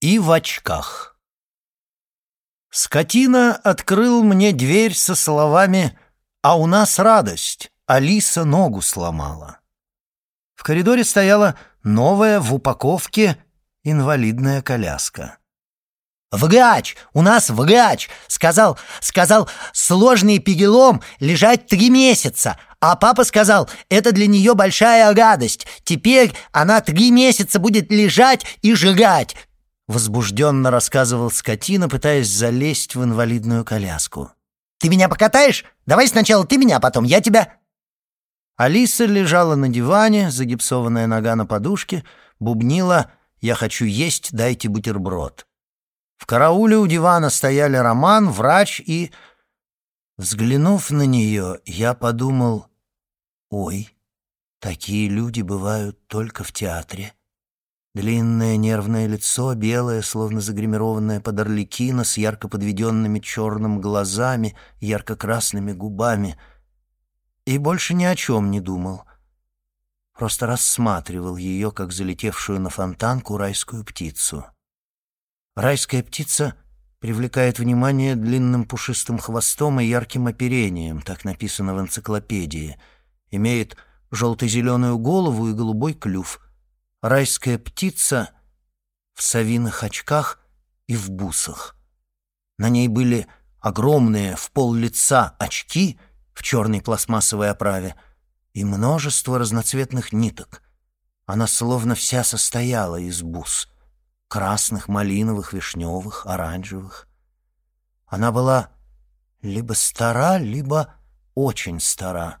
и в очках. Скотина открыл мне дверь со словами «А у нас радость, Алиса ногу сломала». В коридоре стояла новая в упаковке инвалидная коляска. «Вгач! У нас вгач!» Сказал, сказал, сложный пигелом лежать три месяца. А папа сказал, это для нее большая радость. Теперь она три месяца будет лежать и жрать. Возбужденно рассказывал скотина, пытаясь залезть в инвалидную коляску. «Ты меня покатаешь? Давай сначала ты меня, а потом я тебя...» Алиса лежала на диване, загипсованная нога на подушке, бубнила «Я хочу есть, дайте бутерброд». В карауле у дивана стояли Роман, врач и... Взглянув на нее, я подумал, «Ой, такие люди бывают только в театре». Длинное нервное лицо, белое, словно загримированное под орликино, с ярко подведенными черным глазами, ярко-красными губами. И больше ни о чем не думал. Просто рассматривал ее, как залетевшую на фонтанку райскую птицу. Райская птица привлекает внимание длинным пушистым хвостом и ярким оперением, так написано в энциклопедии. Имеет желто-зеленую голову и голубой клюв — райская птица в совиных очках и в бусах. На ней были огромные в пол лица очки в черной пластмассовой оправе и множество разноцветных ниток. Она словно вся состояла из бус — красных, малиновых, вишневых, оранжевых. Она была либо стара, либо очень стара.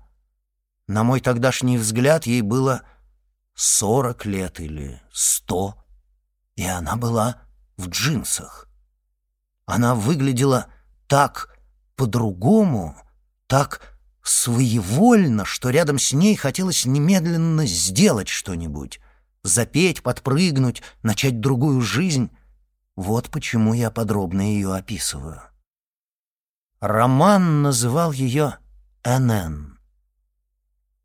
На мой тогдашний взгляд ей было сорок лет или сто, и она была в джинсах. Она выглядела так по-другому, так своевольно, что рядом с ней хотелось немедленно сделать что-нибудь, запеть, подпрыгнуть, начать другую жизнь. Вот почему я подробно ее описываю. Роман называл ее Энен.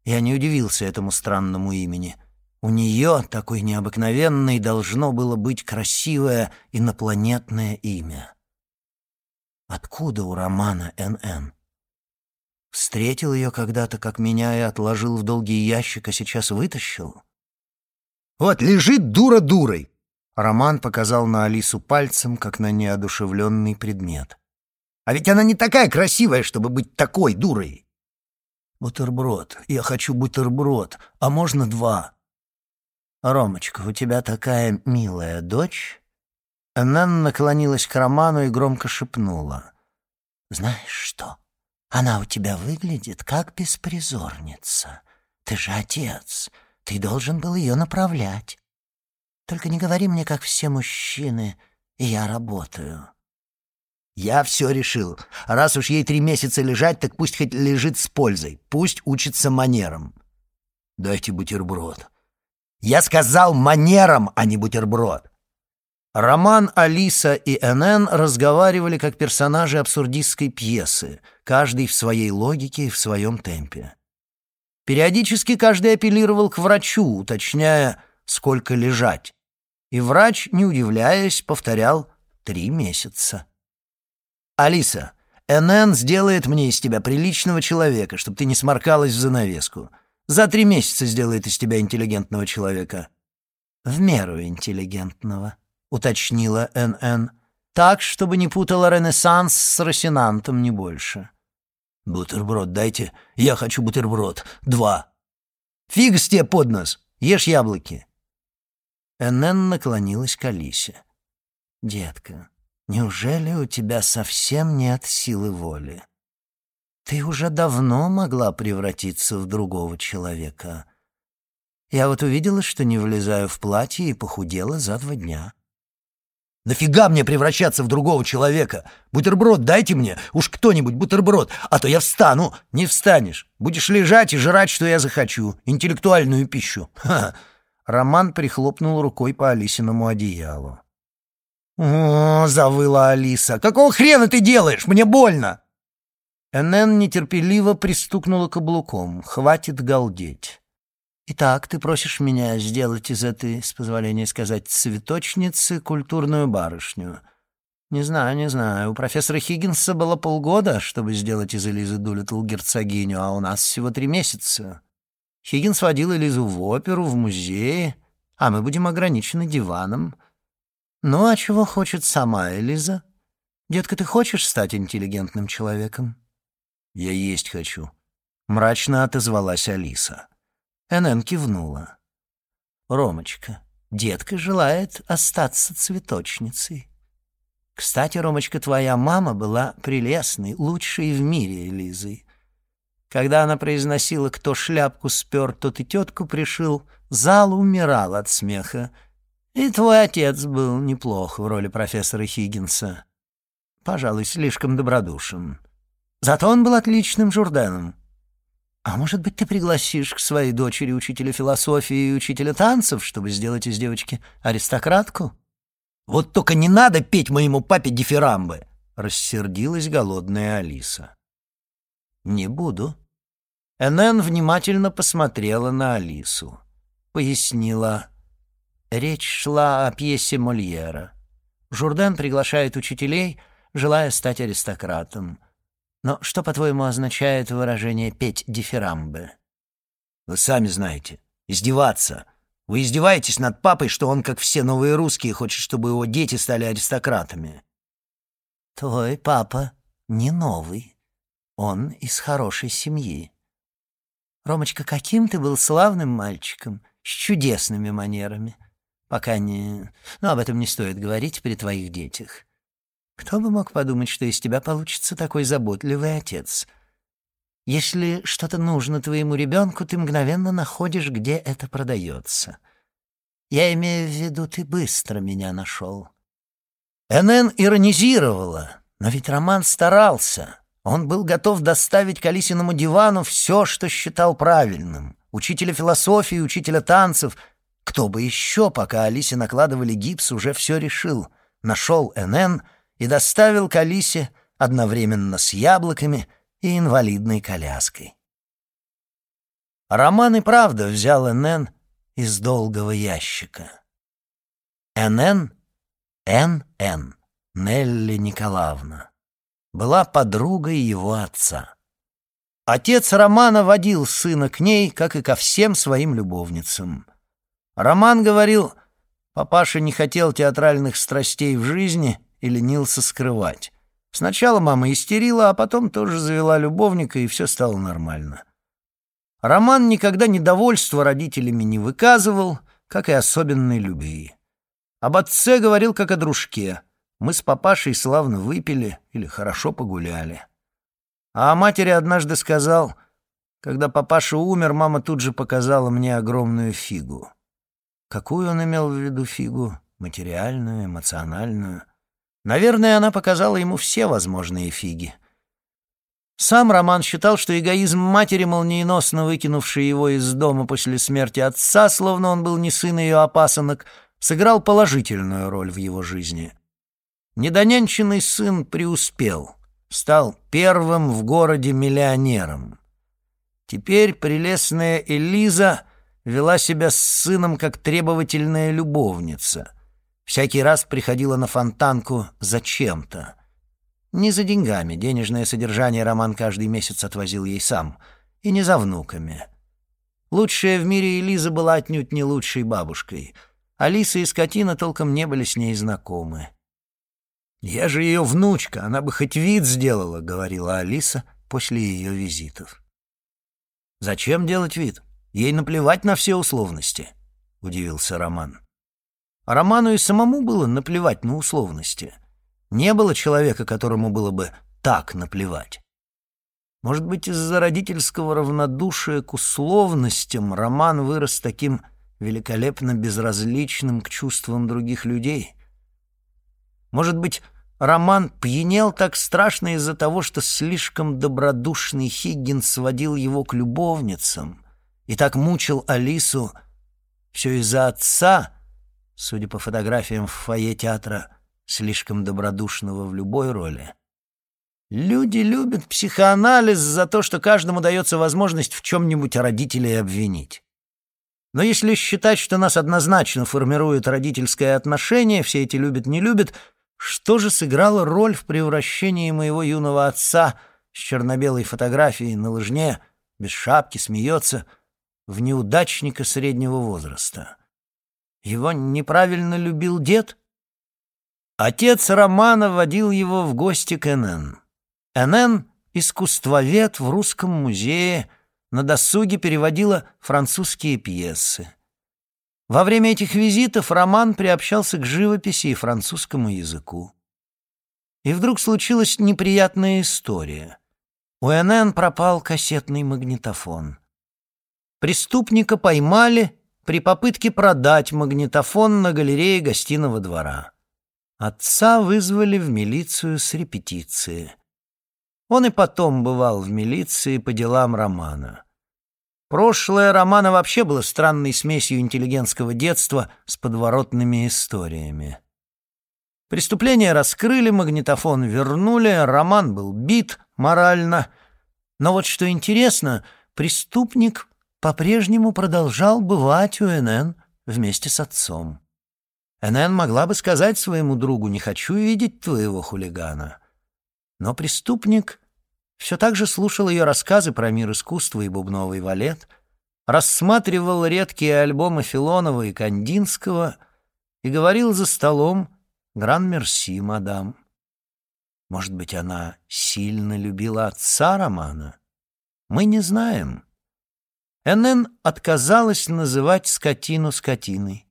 Я не удивился этому странному имени — у нее, такой необыкновенной, должно было быть красивое инопланетное имя. Откуда у романа НН? Встретил ее когда-то, как меня, и отложил в долгий ящик, а сейчас вытащил? «Вот, лежит дура дурой!» Роман показал на Алису пальцем, как на неодушевленный предмет. «А ведь она не такая красивая, чтобы быть такой дурой!» «Бутерброд. Я хочу бутерброд. А можно два?» «Ромочка, у тебя такая милая дочь?» Она наклонилась к Роману и громко шепнула. «Знаешь что? Она у тебя выглядит как беспризорница. Ты же отец, ты должен был ее направлять. Только не говори мне, как все мужчины, и я работаю». «Я все решил. Раз уж ей три месяца лежать, так пусть хоть лежит с пользой. Пусть учится манерам». «Дайте бутерброд», я сказал манерам, а не бутерброд. Роман, Алиса и НН разговаривали как персонажи абсурдистской пьесы, каждый в своей логике и в своем темпе. Периодически каждый апеллировал к врачу, уточняя, сколько лежать. И врач, не удивляясь, повторял «три месяца». «Алиса, НН сделает мне из тебя приличного человека, чтобы ты не сморкалась в занавеску. За три месяца сделает из тебя интеллигентного человека». «В меру интеллигентного», — уточнила Н.Н. «Так, чтобы не путала Ренессанс с Росинантом, не больше». «Бутерброд дайте. Я хочу бутерброд. Два». «Фиг с тебе под нос. Ешь яблоки». Н.Н. наклонилась к Алисе. «Детка, неужели у тебя совсем нет силы воли?» Ты уже давно могла превратиться в другого человека. Я вот увидела, что не влезаю в платье и похудела за два дня. «Нафига мне превращаться в другого человека? Бутерброд дайте мне, уж кто-нибудь бутерброд, а то я встану». «Не встанешь. Будешь лежать и жрать, что я захочу. Интеллектуальную пищу». Ха. Роман прихлопнул рукой по Алисиному одеялу. «О, — завыла Алиса, — какого хрена ты делаешь? Мне больно!» Энн нетерпеливо пристукнула каблуком. «Хватит галдеть». Итак, ты просишь меня сделать из этой, с позволения сказать, цветочницы культурную барышню. Не знаю, не знаю. У профессора Хиггинса было полгода, чтобы сделать из Элизы Дулиттл герцогиню, а у нас всего три месяца. Хиггинс водил Элизу в оперу, в музей, а мы будем ограничены диваном. Ну, а чего хочет сама Элиза? Детка, ты хочешь стать интеллигентным человеком? Я есть хочу. Мрачно отозвалась Алиса. Энн кивнула. «Ромочка, детка желает остаться цветочницей. Кстати, Ромочка, твоя мама была прелестной, лучшей в мире Элизой. Когда она произносила «кто шляпку спер, тот и тетку пришил», зал умирал от смеха. И твой отец был неплох в роли профессора Хиггинса. Пожалуй, слишком добродушен. Зато он был отличным журденом. А может быть, ты пригласишь к своей дочери учителя философии и учителя танцев, чтобы сделать из девочки аристократку? Вот только не надо петь моему папе дифирамбы, рассердилась голодная Алиса. Не буду. Энн внимательно посмотрела на Алису. Пояснила. Речь шла о пьесе Мольера. Журден приглашает учителей, желая стать аристократом. Но что, по-твоему, означает выражение «петь дифирамбы»? Вы сами знаете. Издеваться. Вы издеваетесь над папой, что он, как все новые русские, хочет, чтобы его дети стали аристократами. Твой папа не новый. Он из хорошей семьи. Ромочка, каким ты был славным мальчиком, с чудесными манерами. Пока не... Ну, об этом не стоит говорить при твоих детях. Кто бы мог подумать, что из тебя получится такой заботливый отец? Если что-то нужно твоему ребенку, ты мгновенно находишь, где это продается. Я имею в виду, ты быстро меня нашел. Энн иронизировала, но ведь Роман старался. Он был готов доставить к Алисиному дивану все, что считал правильным. Учителя философии, учителя танцев. Кто бы еще, пока Алисе накладывали гипс, уже все решил. Нашел НН — и доставил к Алисе одновременно с яблоками и инвалидной коляской. Роман и правда взял НН из долгого ящика. НН, НН, Нелли Николаевна, была подругой его отца. Отец Романа водил сына к ней, как и ко всем своим любовницам. Роман говорил, папаша не хотел театральных страстей в жизни и ленился скрывать. Сначала мама истерила, а потом тоже завела любовника, и все стало нормально. Роман никогда недовольства родителями не выказывал, как и особенной любви. Об отце говорил как о дружке. Мы с папашей славно выпили или хорошо погуляли. А о матери однажды сказал, когда папаша умер, мама тут же показала мне огромную фигу. Какую он имел в виду фигу? Материальную, эмоциональную? Наверное, она показала ему все возможные фиги. Сам Роман считал, что эгоизм матери, молниеносно выкинувший его из дома после смерти отца, словно он был не сын ее опасанок, сыграл положительную роль в его жизни. Недонянченный сын преуспел, стал первым в городе миллионером. Теперь прелестная Элиза вела себя с сыном как требовательная любовница — Всякий раз приходила на фонтанку зачем-то. Не за деньгами, денежное содержание Роман каждый месяц отвозил ей сам, и не за внуками. Лучшая в мире Элиза была отнюдь не лучшей бабушкой. Алиса и скотина толком не были с ней знакомы. «Я же ее внучка, она бы хоть вид сделала», — говорила Алиса после ее визитов. «Зачем делать вид? Ей наплевать на все условности», — удивился Роман. Роману и самому было наплевать на условности. Не было человека, которому было бы так наплевать. Может быть, из-за родительского равнодушия к условностям Роман вырос таким великолепно безразличным к чувствам других людей? Может быть, Роман пьянел так страшно из-за того, что слишком добродушный Хиггинс сводил его к любовницам и так мучил Алису все из-за отца — судя по фотографиям в фойе театра, слишком добродушного в любой роли. Люди любят психоанализ за то, что каждому дается возможность в чем-нибудь родителей обвинить. Но если считать, что нас однозначно формирует родительское отношение, все эти любят-не любят, что же сыграло роль в превращении моего юного отца с черно-белой фотографией на лыжне, без шапки, смеется, в неудачника среднего возраста? Его неправильно любил дед? Отец Романа водил его в гости к НН. НН — искусствовед в Русском музее — на досуге переводила французские пьесы. Во время этих визитов Роман приобщался к живописи и французскому языку. И вдруг случилась неприятная история. У НН пропал кассетный магнитофон. Преступника поймали при попытке продать магнитофон на галерее гостиного двора. Отца вызвали в милицию с репетиции. Он и потом бывал в милиции по делам Романа. Прошлое романа вообще было странной смесью интеллигентского детства с подворотными историями. Преступление раскрыли, магнитофон вернули, роман был бит морально. Но вот что интересно, преступник по-прежнему продолжал бывать у НН вместе с отцом. НН могла бы сказать своему другу «не хочу видеть твоего хулигана». Но преступник все так же слушал ее рассказы про мир искусства и бубновый валет, рассматривал редкие альбомы Филонова и Кандинского и говорил за столом «Гран мерси, мадам». Может быть, она сильно любила отца Романа? Мы не знаем. НН отказалась называть скотину скотиной.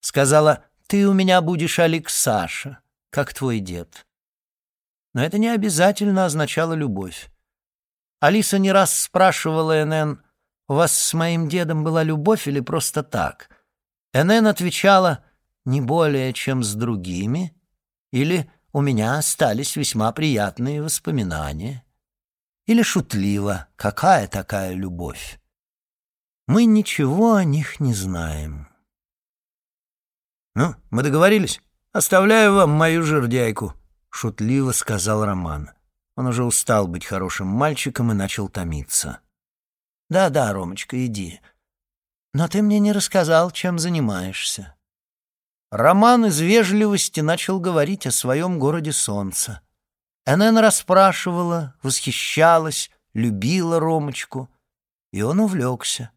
Сказала, «Ты у меня будешь Алексаша, как твой дед». Но это не обязательно означало любовь. Алиса не раз спрашивала НН, «У вас с моим дедом была любовь или просто так?» НН отвечала, «Не более, чем с другими» или «У меня остались весьма приятные воспоминания» или шутливо «Какая такая любовь?» Мы ничего о них не знаем. «Ну, мы договорились. Оставляю вам мою жердяйку», — шутливо сказал Роман. Он уже устал быть хорошим мальчиком и начал томиться. «Да-да, Ромочка, иди. Но ты мне не рассказал, чем занимаешься». Роман из вежливости начал говорить о своем городе солнца. НН расспрашивала, восхищалась, любила Ромочку, и он увлекся.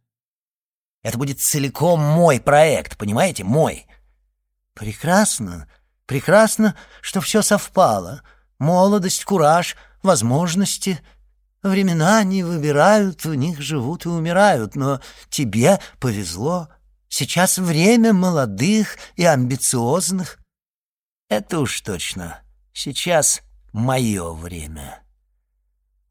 «Это будет целиком мой проект, понимаете, мой». «Прекрасно. Прекрасно, что все совпало. Молодость, кураж, возможности. Времена не выбирают, в них живут и умирают, но тебе повезло. Сейчас время молодых и амбициозных. Это уж точно. Сейчас мое время.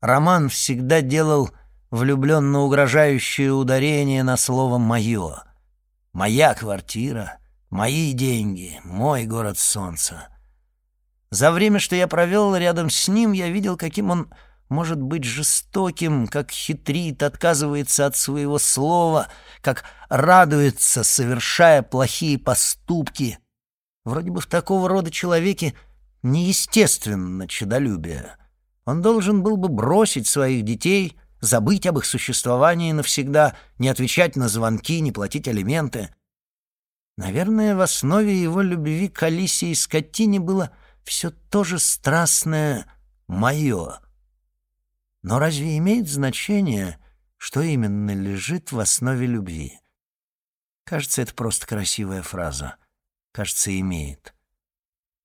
Роман всегда делал влюбленно угрожающее ударение на слово «моё». «Моя квартира», Мои деньги, мой город солнца. За время, что я провел рядом с ним, я видел, каким он может быть жестоким, как хитрит, отказывается от своего слова, как радуется, совершая плохие поступки. Вроде бы в такого рода человеке неестественно чудолюбие. Он должен был бы бросить своих детей, забыть об их существовании навсегда, не отвечать на звонки, не платить алименты — Наверное, в основе его любви к Алисе и скотине было все то же страстное «моё». Но разве имеет значение, что именно лежит в основе любви? Кажется, это просто красивая фраза. Кажется, имеет.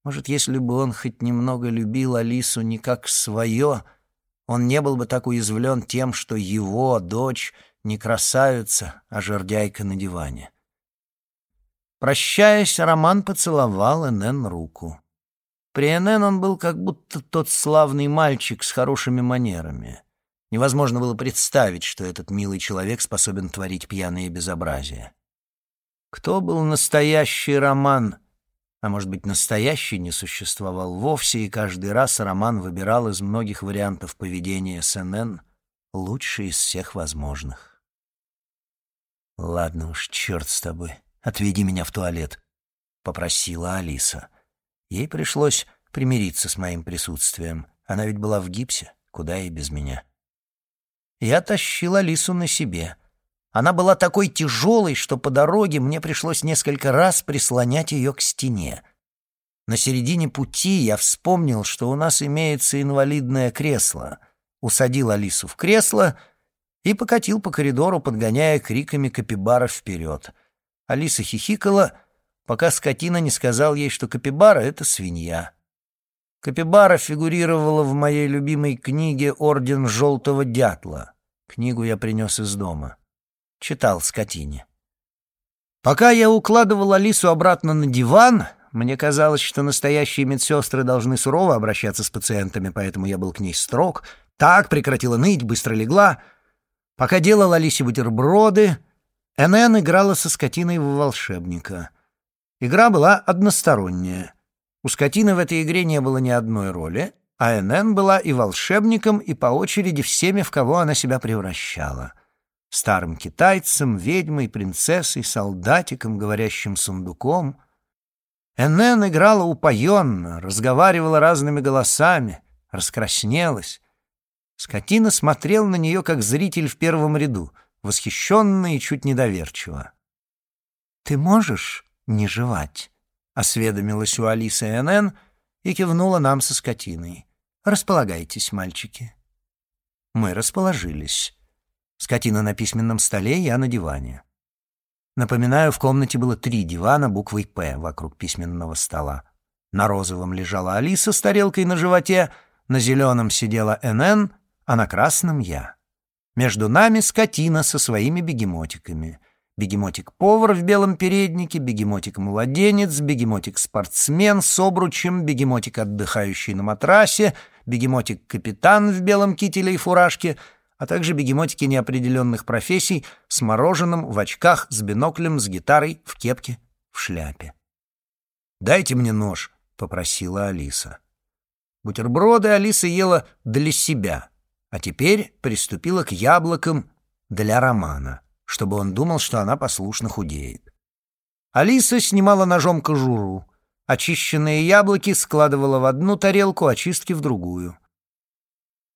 Может, если бы он хоть немного любил Алису не как свое, он не был бы так уязвлен тем, что его дочь не красавица, а жердяйка на диване. Прощаясь, Роман поцеловал Энен руку. При Энен он был как будто тот славный мальчик с хорошими манерами. Невозможно было представить, что этот милый человек способен творить пьяные безобразия. Кто был настоящий Роман? А может быть, настоящий не существовал вовсе, и каждый раз Роман выбирал из многих вариантов поведения с НН лучший из всех возможных. Ладно уж, черт с тобой. «Отведи меня в туалет», — попросила Алиса. Ей пришлось примириться с моим присутствием. Она ведь была в гипсе, куда и без меня. Я тащил Алису на себе. Она была такой тяжелой, что по дороге мне пришлось несколько раз прислонять ее к стене. На середине пути я вспомнил, что у нас имеется инвалидное кресло. Усадил Алису в кресло и покатил по коридору, подгоняя криками капибара вперед. Алиса хихикала, пока скотина не сказал ей, что капибара — это свинья. Капибара фигурировала в моей любимой книге «Орден желтого дятла». Книгу я принес из дома. Читал скотине. Пока я укладывал Алису обратно на диван, мне казалось, что настоящие медсестры должны сурово обращаться с пациентами, поэтому я был к ней строг. Так, прекратила ныть, быстро легла. Пока делал Алисе бутерброды, НН играла со скотиной в волшебника. Игра была односторонняя. У скотины в этой игре не было ни одной роли, а НН была и волшебником, и по очереди всеми, в кого она себя превращала. Старым китайцем, ведьмой, принцессой, солдатиком, говорящим сундуком. НН играла упоенно, разговаривала разными голосами, раскраснелась. Скотина смотрел на нее, как зритель в первом ряду, восхищенно и чуть недоверчиво. «Ты можешь не жевать?» осведомилась у Алисы НН и кивнула нам со скотиной. «Располагайтесь, мальчики». Мы расположились. Скотина на письменном столе, я на диване. Напоминаю, в комнате было три дивана буквой «П» вокруг письменного стола. На розовом лежала Алиса с тарелкой на животе, на зеленом сидела НН, а на красном — я. Между нами скотина со своими бегемотиками бегемотик-повар в белом переднике, бегемотик-младенец, бегемотик-спортсмен с обручем, бегемотик, отдыхающий на матрасе, бегемотик-капитан в белом кителе и фуражке, а также бегемотики неопределенных профессий с мороженым, в очках, с биноклем, с гитарой, в кепке, в шляпе. «Дайте мне нож», — попросила Алиса. Бутерброды Алиса ела для себя, а теперь приступила к яблокам для романа — чтобы он думал, что она послушно худеет. Алиса снимала ножом кожуру. Очищенные яблоки складывала в одну тарелку, очистки в другую.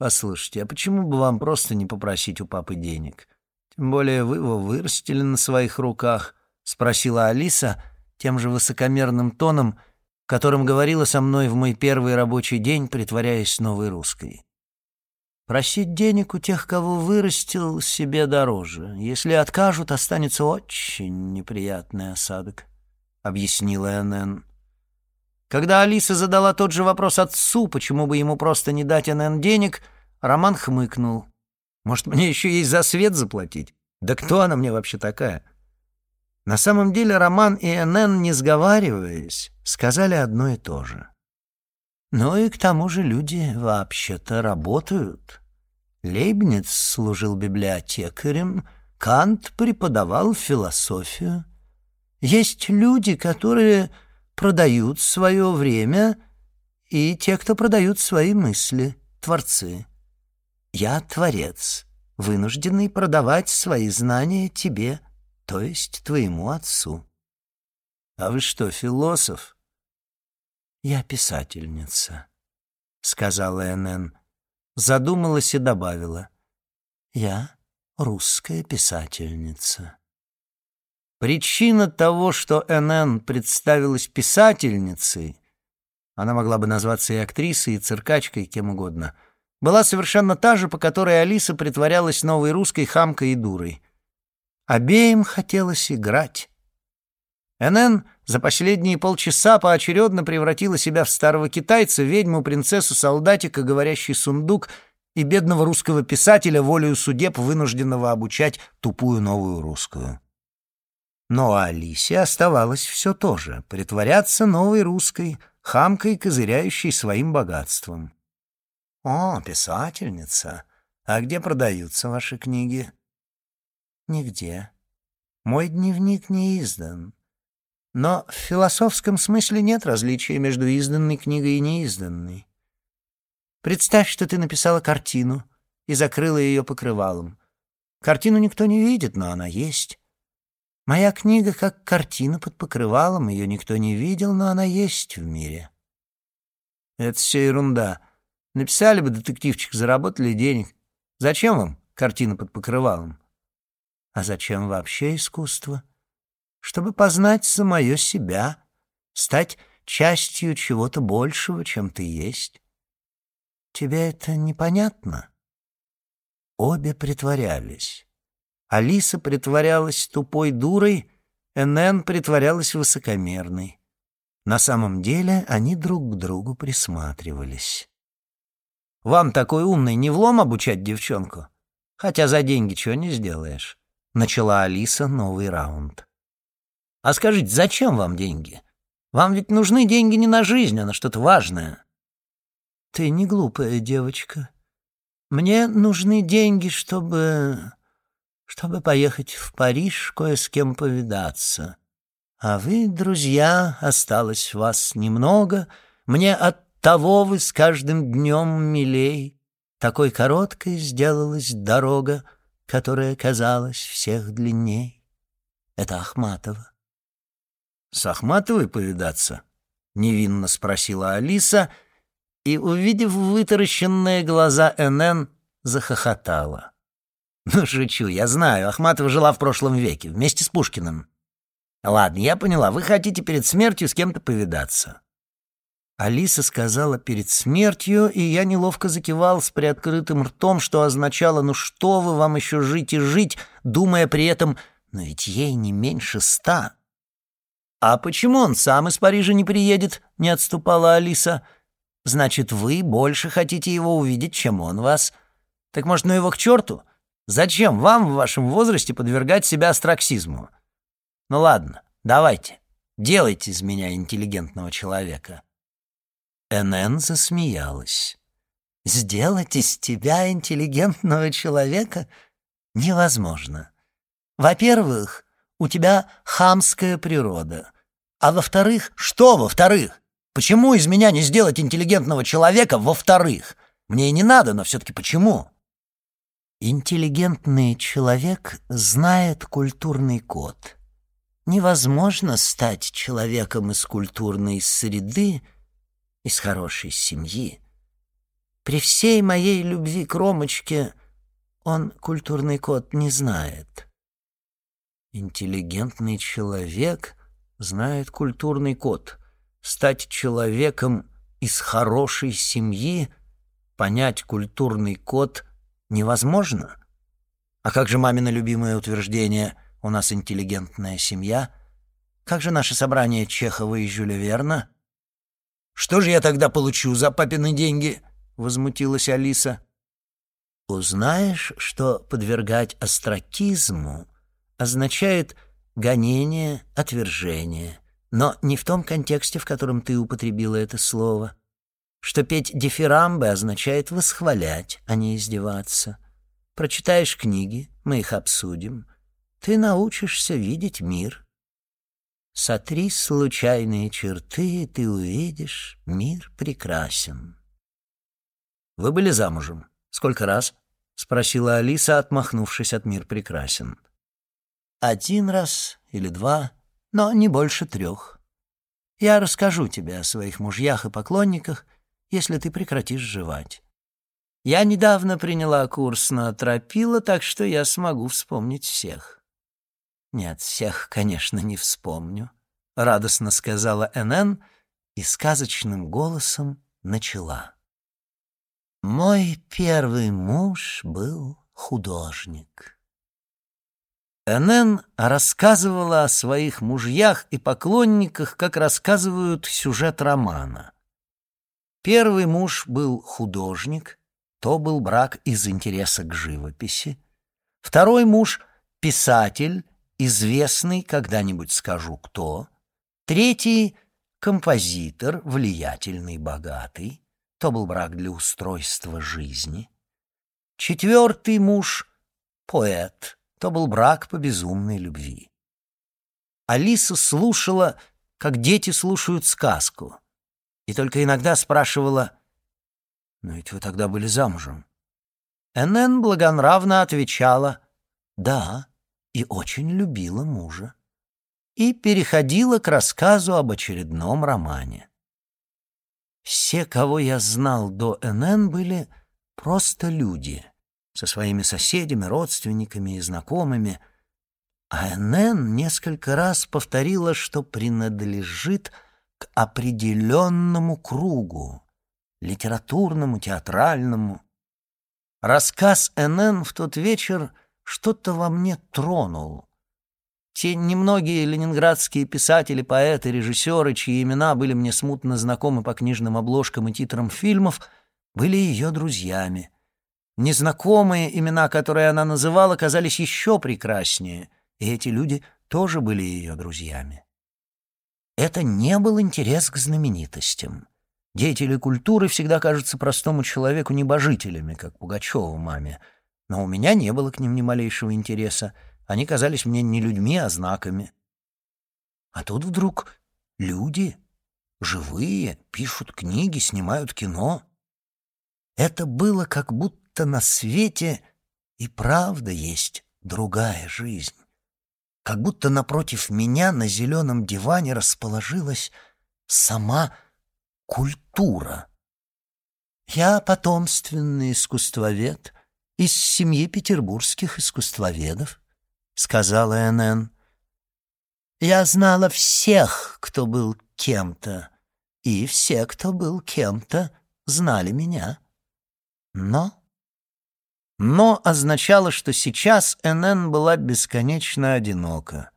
«Послушайте, а почему бы вам просто не попросить у папы денег? Тем более вы его вырастили на своих руках», — спросила Алиса тем же высокомерным тоном, которым говорила со мной в мой первый рабочий день, притворяясь новой русской. Просить денег у тех, кого вырастил, себе дороже. Если откажут, останется очень неприятный осадок», — объяснила НН. Когда Алиса задала тот же вопрос отцу, почему бы ему просто не дать НН денег, Роман хмыкнул. «Может, мне еще есть за свет заплатить? Да кто она мне вообще такая?» На самом деле Роман и НН, не сговариваясь, сказали одно и то же. «Ну и к тому же люди вообще-то работают». Лейбниц служил библиотекарем, Кант преподавал философию. Есть люди, которые продают свое время, и те, кто продают свои мысли, творцы. Я творец, вынужденный продавать свои знания тебе, то есть твоему отцу. А вы что, философ? Я писательница, сказала Энн задумалась и добавила. «Я русская писательница». Причина того, что НН представилась писательницей, она могла бы назваться и актрисой, и циркачкой, кем угодно, была совершенно та же, по которой Алиса притворялась новой русской хамкой и дурой. Обеим хотелось играть. НН за последние полчаса поочередно превратила себя в старого китайца, ведьму, принцессу, солдатика, говорящий сундук и бедного русского писателя, волею судеб, вынужденного обучать тупую новую русскую. Но Алисе оставалось все то же — притворяться новой русской, хамкой, козыряющей своим богатством. «О, писательница! А где продаются ваши книги?» «Нигде. Мой дневник не издан. Но в философском смысле нет различия между изданной книгой и неизданной. Представь, что ты написала картину и закрыла ее покрывалом. Картину никто не видит, но она есть. Моя книга как картина под покрывалом, ее никто не видел, но она есть в мире. Это все ерунда. Написали бы детективчик, заработали денег. Зачем вам картина под покрывалом? А зачем вообще искусство? Чтобы познать самое себя, стать частью чего-то большего, чем ты есть. Тебе это непонятно? Обе притворялись. Алиса притворялась тупой дурой, Энн притворялась высокомерной. На самом деле они друг к другу присматривались. «Вам такой умный не влом обучать девчонку? Хотя за деньги чего не сделаешь?» Начала Алиса новый раунд. «А скажите, зачем вам деньги? Вам ведь нужны деньги не на жизнь, а на что-то важное». «Ты не глупая девочка. Мне нужны деньги, чтобы... чтобы поехать в Париж кое с кем повидаться. А вы, друзья, осталось вас немного. Мне от того вы с каждым днем милей. Такой короткой сделалась дорога, которая казалась всех длинней. Это Ахматова. «С Ахматовой повидаться?» — невинно спросила Алиса, и, увидев вытаращенные глаза НН, захохотала. «Ну, шучу, я знаю, Ахматова жила в прошлом веке, вместе с Пушкиным. Ладно, я поняла, вы хотите перед смертью с кем-то повидаться». Алиса сказала перед смертью, и я неловко закивал с приоткрытым ртом, что означало «ну что вы, вам еще жить и жить», думая при этом «но ведь ей не меньше ста». «А почему он сам из Парижа не приедет?» — не отступала Алиса. «Значит, вы больше хотите его увидеть, чем он вас. Так, может, ну его к черту? Зачем вам в вашем возрасте подвергать себя астраксизму? Ну ладно, давайте, делайте из меня интеллигентного человека». НН засмеялась. «Сделать из тебя интеллигентного человека невозможно. Во-первых, у тебя хамская природа. А во-вторых, что во-вторых? Почему из меня не сделать интеллигентного человека во-вторых? Мне и не надо, но все-таки почему? Интеллигентный человек знает культурный код. Невозможно стать человеком из культурной среды, из хорошей семьи. При всей моей любви к Ромочке он культурный код не знает. Интеллигентный человек знает культурный код. Стать человеком из хорошей семьи, понять культурный код невозможно. А как же мамино любимое утверждение «у нас интеллигентная семья»? Как же наше собрание Чехова и Жюля Верна? «Что же я тогда получу за папины деньги?» — возмутилась Алиса. «Узнаешь, что подвергать астракизму означает гонение, отвержение, но не в том контексте, в котором ты употребила это слово. Что петь дифирамбы означает восхвалять, а не издеваться. Прочитаешь книги, мы их обсудим. Ты научишься видеть мир. Сотри случайные черты, и ты увидишь, мир прекрасен. «Вы были замужем? Сколько раз?» — спросила Алиса, отмахнувшись от «Мир прекрасен». Один раз или два, но не больше трех. Я расскажу тебе о своих мужьях и поклонниках, если ты прекратишь жевать. Я недавно приняла курс на тропила, так что я смогу вспомнить всех. Нет, всех, конечно, не вспомню, — радостно сказала НН и сказочным голосом начала. Мой первый муж был художник. НН рассказывала о своих мужьях и поклонниках, как рассказывают сюжет романа. Первый муж был художник, то был брак из интереса к живописи. Второй муж — писатель, известный, когда-нибудь скажу кто. Третий — композитор, влиятельный, богатый. То был брак для устройства жизни. Четвертый муж — поэт, то был брак по безумной любви. Алиса слушала, как дети слушают сказку, и только иногда спрашивала, «Но ведь вы тогда были замужем». Энн благонравно отвечала, «Да, и очень любила мужа» и переходила к рассказу об очередном романе. Все, кого я знал до НН, были просто люди — со своими соседями, родственниками и знакомыми, А НН несколько раз повторила, что принадлежит к определенному кругу — литературному, театральному. Рассказ НН в тот вечер что-то во мне тронул. Те немногие ленинградские писатели, поэты, режиссеры, чьи имена были мне смутно знакомы по книжным обложкам и титрам фильмов, были ее друзьями. Незнакомые имена, которые она называла, казались еще прекраснее, и эти люди тоже были ее друзьями. Это не был интерес к знаменитостям. Деятели культуры всегда кажутся простому человеку небожителями, как Пугачеву маме, но у меня не было к ним ни малейшего интереса — они казались мне не людьми, а знаками. А тут вдруг люди, живые, пишут книги, снимают кино. Это было как будто на свете и правда есть другая жизнь. Как будто напротив меня на зеленом диване расположилась сама культура. Я потомственный искусствовед из семьи петербургских искусствоведов. — сказала Энн. «Я знала всех, кто был кем-то, и все, кто был кем-то, знали меня. Но...» «Но» означало, что сейчас Энн была бесконечно одинока.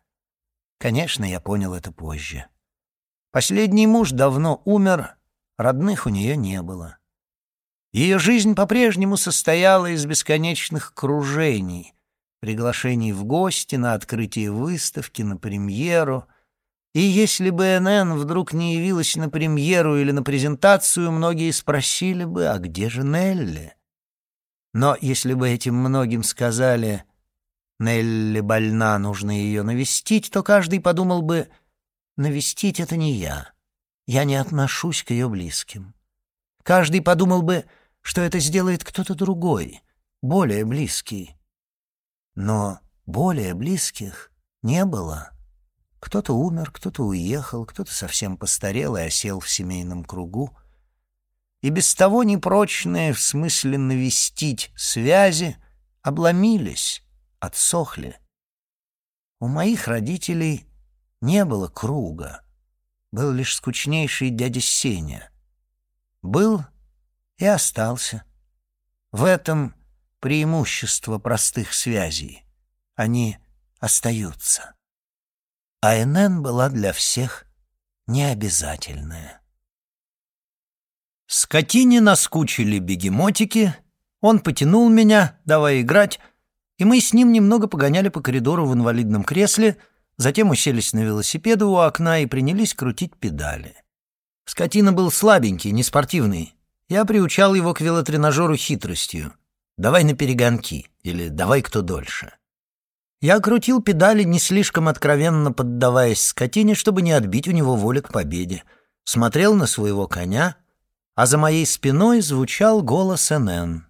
Конечно, я понял это позже. Последний муж давно умер, родных у нее не было. Ее жизнь по-прежнему состояла из бесконечных кружений, приглашений в гости, на открытие выставки, на премьеру. И если бы НН вдруг не явилась на премьеру или на презентацию, многие спросили бы, а где же Нелли? Но если бы этим многим сказали «Нелли больна, нужно ее навестить», то каждый подумал бы «навестить — это не я, я не отношусь к ее близким». Каждый подумал бы, что это сделает кто-то другой, более близкий. Но более близких не было. Кто-то умер, кто-то уехал, кто-то совсем постарел и осел в семейном кругу. И без того непрочные в смысле навестить связи обломились, отсохли. У моих родителей не было круга, был лишь скучнейший дядя Сеня. Был и остался. В этом преимущество простых связей. Они остаются. А НН была для всех необязательная. Скотине наскучили бегемотики, он потянул меня, давай играть, и мы с ним немного погоняли по коридору в инвалидном кресле, затем уселись на велосипеды у окна и принялись крутить педали. Скотина был слабенький, неспортивный. Я приучал его к велотренажеру хитростью. Давай на перегонки или давай кто дольше. Я крутил педали, не слишком откровенно поддаваясь скотине, чтобы не отбить у него воли к победе. Смотрел на своего коня, а за моей спиной звучал голос НН.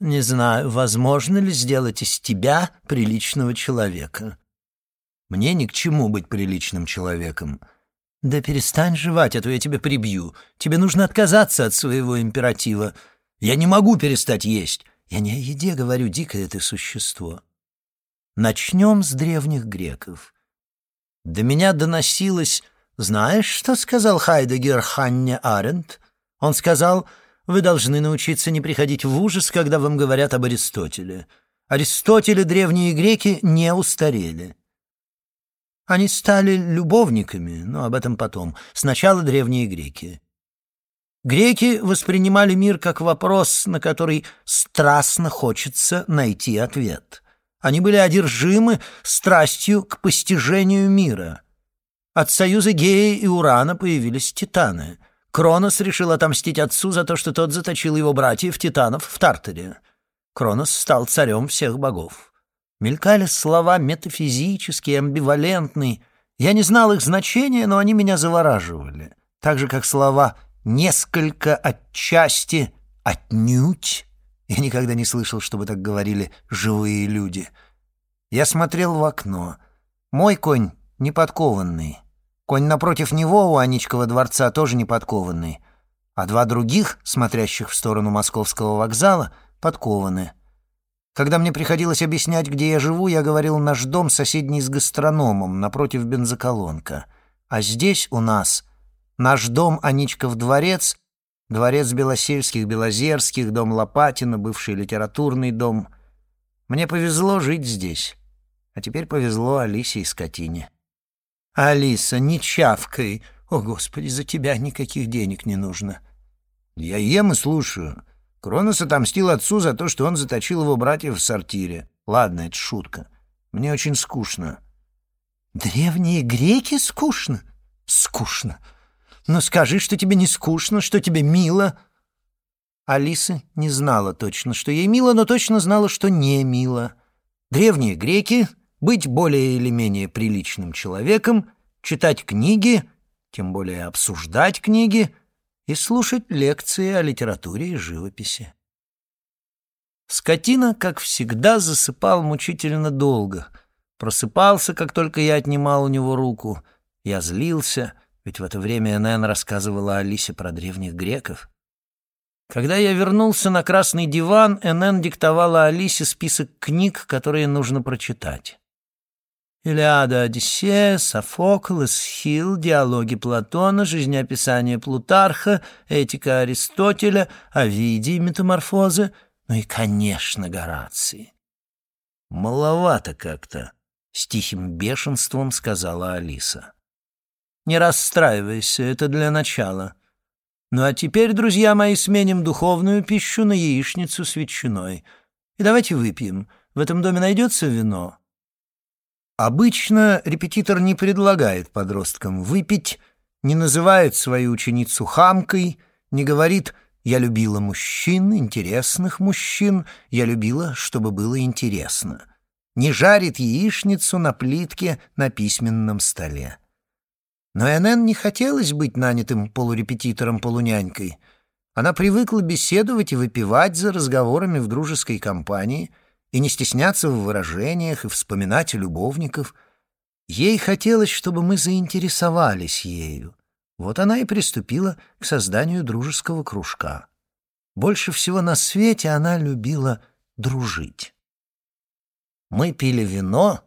«Не знаю, возможно ли сделать из тебя приличного человека». «Мне ни к чему быть приличным человеком». «Да перестань жевать, а то я тебя прибью. Тебе нужно отказаться от своего императива. Я не могу перестать есть. Я не о еде говорю, дикое ты существо. Начнем с древних греков. До меня доносилось... Знаешь, что сказал Хайдегер Ханне Аренд? Он сказал, вы должны научиться не приходить в ужас, когда вам говорят об Аристотеле. Аристотель и древние греки не устарели. Они стали любовниками, но об этом потом. Сначала древние греки. Греки воспринимали мир как вопрос, на который страстно хочется найти ответ. Они были одержимы страстью к постижению мира. От союза Геи и Урана появились титаны. Кронос решил отомстить отцу за то, что тот заточил его братьев титанов в Тартаре. Кронос стал царем всех богов. Мелькали слова метафизические, амбивалентные. Я не знал их значения, но они меня завораживали. Так же, как слова несколько отчасти, отнюдь. Я никогда не слышал, чтобы так говорили живые люди. Я смотрел в окно. Мой конь неподкованный. Конь напротив него у Аничкова дворца тоже неподкованный. А два других, смотрящих в сторону московского вокзала, подкованы. Когда мне приходилось объяснять, где я живу, я говорил «наш дом соседний с гастрономом, напротив бензоколонка». А здесь у нас наш дом Аничков дворец, дворец Белосельских, Белозерских, дом Лопатина, бывший литературный дом. Мне повезло жить здесь. А теперь повезло Алисе и скотине. «Алиса, не чавкай! О, Господи, за тебя никаких денег не нужно!» «Я ем и слушаю. Кронос отомстил отцу за то, что он заточил его братьев в сортире. Ладно, это шутка. Мне очень скучно». «Древние греки скучно?» «Скучно. Но скажи, что тебе не скучно, что тебе мило». Алиса не знала точно, что ей мило, но точно знала, что не мило. Древние греки быть более или менее приличным человеком, читать книги, тем более обсуждать книги и слушать лекции о литературе и живописи. Скотина, как всегда, засыпал мучительно долго. Просыпался, как только я отнимал у него руку. Я злился, ведь в это время Нэн рассказывала Алисе про древних греков. Когда я вернулся на красный диван, Энн диктовала Алисе список книг, которые нужно прочитать. Илиада Одиссея, Софокл, Эсхил, диалоги Платона, жизнеописание Плутарха, этика Аристотеля, Овидий, метаморфозы, ну и, конечно, Гораций. «Маловато как-то», — с тихим бешенством сказала Алиса. «Не расстраивайся, это для начала. Ну а теперь, друзья мои, сменим духовную пищу на яичницу с ветчиной. И давайте выпьем. В этом доме найдется вино?» Обычно репетитор не предлагает подросткам выпить, не называет свою ученицу хамкой, не говорит «я любила мужчин, интересных мужчин, я любила, чтобы было интересно», не жарит яичницу на плитке на письменном столе. Но Энн не хотелось быть нанятым полурепетитором-полунянькой. Она привыкла беседовать и выпивать за разговорами в дружеской компании — и не стесняться в выражениях и вспоминать любовников. Ей хотелось, чтобы мы заинтересовались ею. Вот она и приступила к созданию дружеского кружка. Больше всего на свете она любила дружить. Мы пили вино,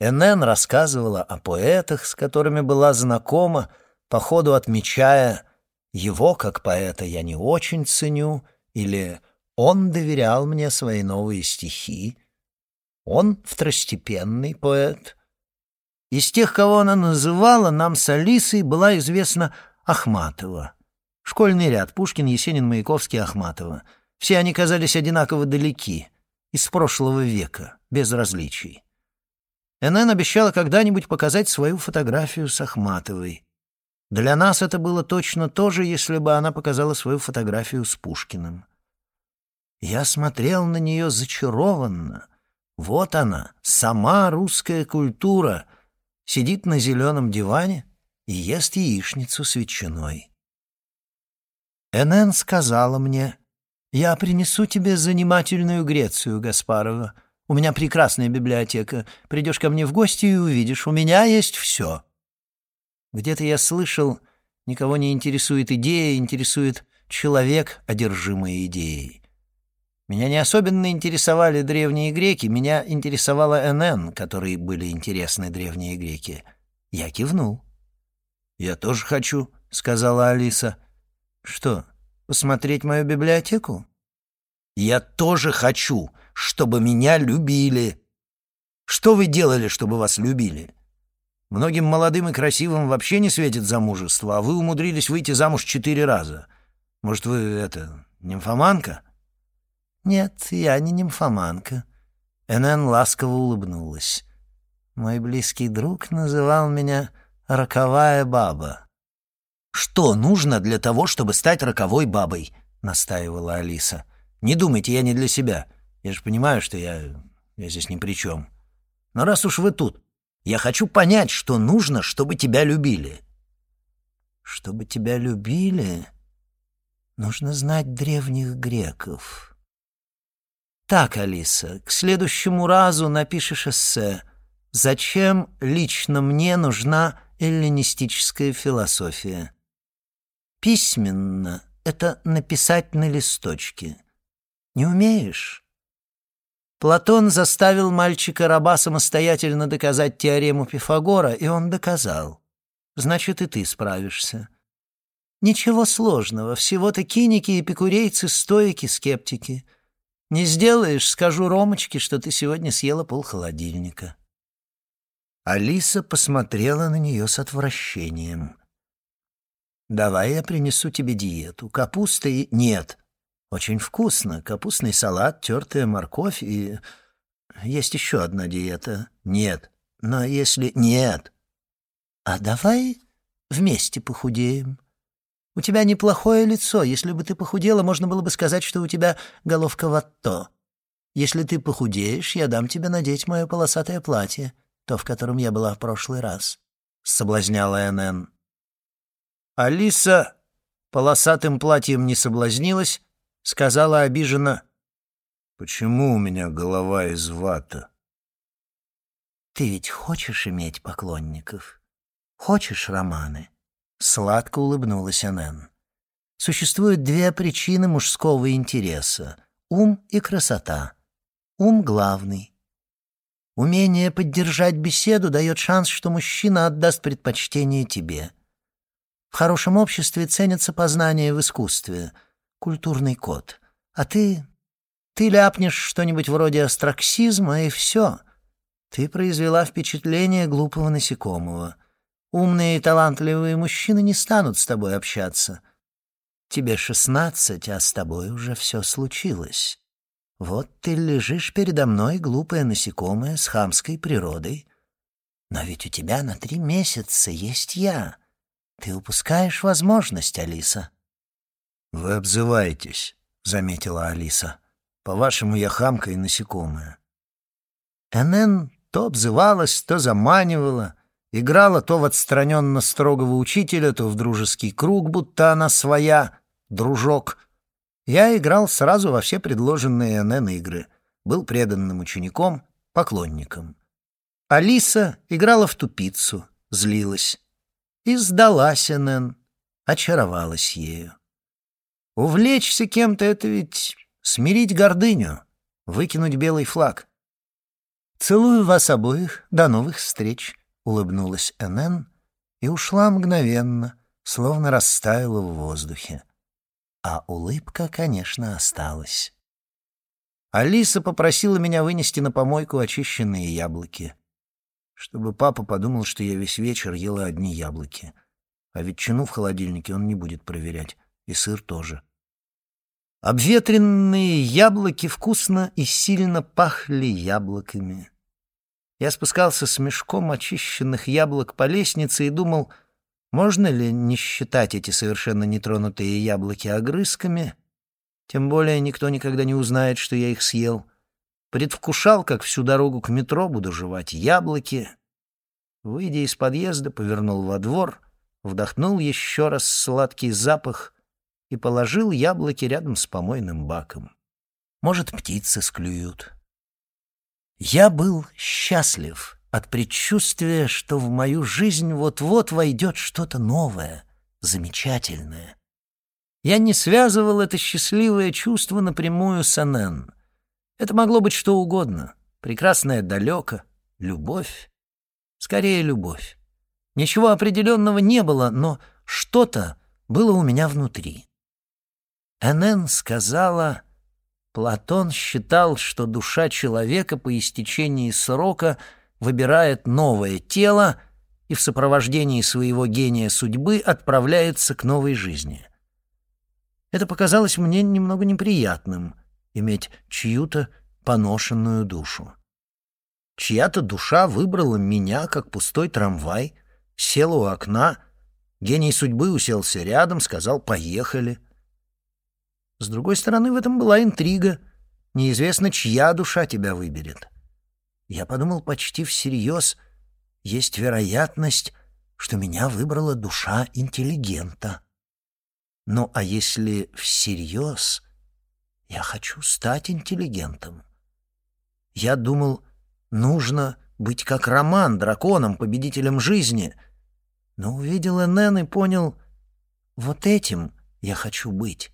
Энн рассказывала о поэтах, с которыми была знакома, по ходу отмечая «его, как поэта, я не очень ценю» или он доверял мне свои новые стихи. Он второстепенный поэт. Из тех, кого она называла, нам с Алисой была известна Ахматова. Школьный ряд Пушкин, Есенин, Маяковский, Ахматова. Все они казались одинаково далеки, из прошлого века, без различий. НН обещала когда-нибудь показать свою фотографию с Ахматовой. Для нас это было точно то же, если бы она показала свою фотографию с Пушкиным. Я смотрел на нее зачарованно. Вот она, сама русская культура, сидит на зеленом диване и ест яичницу с ветчиной. Энн сказала мне, «Я принесу тебе занимательную Грецию, Гаспарова. У меня прекрасная библиотека. Придешь ко мне в гости и увидишь, у меня есть все». Где-то я слышал, никого не интересует идея, интересует человек, одержимый идеей. Меня не особенно интересовали древние греки, меня интересовала НН, которой были интересны древние греки. Я кивнул. «Я тоже хочу», — сказала Алиса. «Что, посмотреть мою библиотеку?» «Я тоже хочу, чтобы меня любили». «Что вы делали, чтобы вас любили?» Многим молодым и красивым вообще не светит замужество, а вы умудрились выйти замуж четыре раза. Может, вы, это, нимфоманка?» «Нет, я не нимфоманка». Энн ласково улыбнулась. «Мой близкий друг называл меня «роковая баба». «Что нужно для того, чтобы стать роковой бабой?» — настаивала Алиса. «Не думайте, я не для себя. Я же понимаю, что я, я здесь ни при чем. Но раз уж вы тут, я хочу понять, что нужно, чтобы тебя любили». «Чтобы тебя любили, нужно знать древних греков». Так, Алиса, к следующему разу напишешь эссе. Зачем лично мне нужна эллинистическая философия? Письменно — это написать на листочке. Не умеешь? Платон заставил мальчика-раба самостоятельно доказать теорему Пифагора, и он доказал. Значит, и ты справишься. Ничего сложного, всего-то киники, эпикурейцы, стоики, скептики. Не сделаешь, скажу Ромочке, что ты сегодня съела полхолодильника. Алиса посмотрела на нее с отвращением. «Давай я принесу тебе диету. Капуста и...» «Нет, очень вкусно. Капустный салат, тертая морковь и... Есть еще одна диета. Нет. Но если... Нет. А давай вместе похудеем. У тебя неплохое лицо. Если бы ты похудела, можно было бы сказать, что у тебя головка ватто. Если ты похудеешь, я дам тебе надеть мое полосатое платье, то, в котором я была в прошлый раз. Соблазняла НН. Алиса полосатым платьем не соблазнилась, сказала обиженно, «Почему у меня голова из вата?» «Ты ведь хочешь иметь поклонников? Хочешь романы?» Сладко улыбнулась Анен. «Существуют две причины мужского интереса — ум и красота. Ум главный. Умение поддержать беседу дает шанс, что мужчина отдаст предпочтение тебе. В хорошем обществе ценятся познания в искусстве — культурный код. А ты... ты ляпнешь что-нибудь вроде астраксизма, и все. Ты произвела впечатление глупого насекомого. Умные и талантливые мужчины не станут с тобой общаться. Тебе шестнадцать, а с тобой уже все случилось. Вот ты лежишь передо мной, глупое насекомое с хамской природой. Но ведь у тебя на три месяца есть я. Ты упускаешь возможность, Алиса. «Вы обзываетесь», — заметила Алиса. «По-вашему, я хамка и насекомая». Энн то обзывалась, то заманивала, играла то в отстраненно строгого учителя, то в дружеский круг, будто она своя, дружок. Я играл сразу во все предложенные Энн игры, был преданным учеником, поклонником. Алиса играла в тупицу, злилась. И сдалась Энн, очаровалась ею. Увлечься кем-то — это ведь смирить гордыню, выкинуть белый флаг. «Целую вас обоих. До новых встреч», — улыбнулась Энн и ушла мгновенно, словно растаяла в воздухе. А улыбка, конечно, осталась. Алиса попросила меня вынести на помойку очищенные яблоки, чтобы папа подумал, что я весь вечер ела одни яблоки. А ветчину в холодильнике он не будет проверять, и сыр тоже. Обветренные яблоки вкусно и сильно пахли яблоками. Я спускался с мешком очищенных яблок по лестнице и думал, можно ли не считать эти совершенно нетронутые яблоки огрызками, тем более никто никогда не узнает, что я их съел. Предвкушал, как всю дорогу к метро буду жевать яблоки. Выйдя из подъезда, повернул во двор, вдохнул еще раз сладкий запах — и положил яблоки рядом с помойным баком. Может, птицы склюют. Я был счастлив от предчувствия, что в мою жизнь вот-вот войдет что-то новое, замечательное. Я не связывал это счастливое чувство напрямую с Анен. Это могло быть что угодно. Прекрасное далеко, любовь. Скорее, любовь. Ничего определенного не было, но что-то было у меня внутри. Энн сказала, Платон считал, что душа человека по истечении срока выбирает новое тело и в сопровождении своего гения судьбы отправляется к новой жизни. Это показалось мне немного неприятным — иметь чью-то поношенную душу. Чья-то душа выбрала меня, как пустой трамвай, села у окна, гений судьбы уселся рядом, сказал «поехали». С другой стороны, в этом была интрига. Неизвестно, чья душа тебя выберет. Я подумал почти всерьез. Есть вероятность, что меня выбрала душа интеллигента. Ну, а если всерьез, я хочу стать интеллигентом. Я думал, нужно быть как Роман, драконом, победителем жизни. Но увидел Энн и понял, вот этим я хочу быть.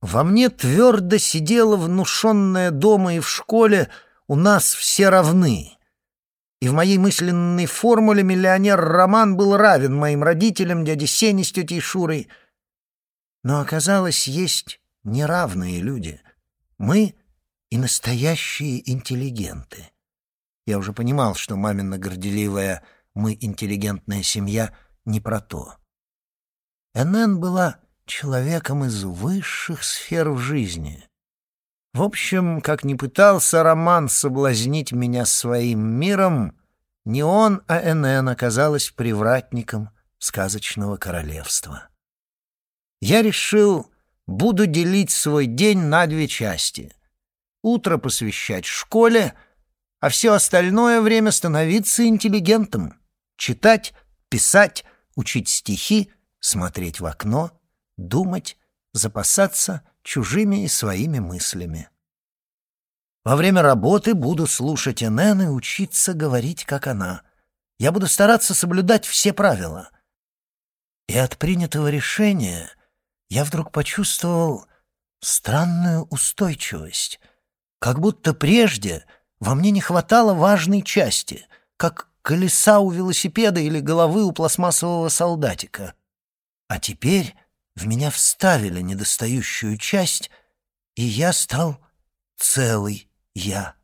Во мне твердо сидела внушенная дома и в школе «у нас все равны». И в моей мысленной формуле миллионер Роман был равен моим родителям, дяде Сене с тетей Шурой. Но оказалось, есть неравные люди. Мы и настоящие интеллигенты. Я уже понимал, что мамина горделивая «мы интеллигентная семья» не про то. НН была человеком из высших сфер в жизни. В общем, как ни пытался Роман соблазнить меня своим миром, не он, а НН оказалась привратником сказочного королевства. Я решил, буду делить свой день на две части. Утро посвящать школе, а все остальное время становиться интеллигентом. Читать, писать, учить стихи, смотреть в окно, думать, запасаться чужими и своими мыслями. Во время работы буду слушать Энен и учиться говорить, как она. Я буду стараться соблюдать все правила. И от принятого решения я вдруг почувствовал странную устойчивость, как будто прежде во мне не хватало важной части, как колеса у велосипеда или головы у пластмассового солдатика. А теперь в меня вставили недостающую часть, и я стал целый я.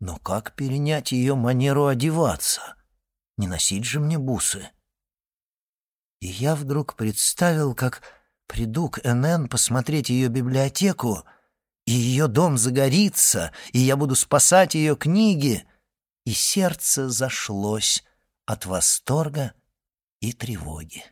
Но как перенять ее манеру одеваться? Не носить же мне бусы. И я вдруг представил, как приду к НН посмотреть ее библиотеку, и ее дом загорится, и я буду спасать ее книги, и сердце зашлось от восторга и тревоги.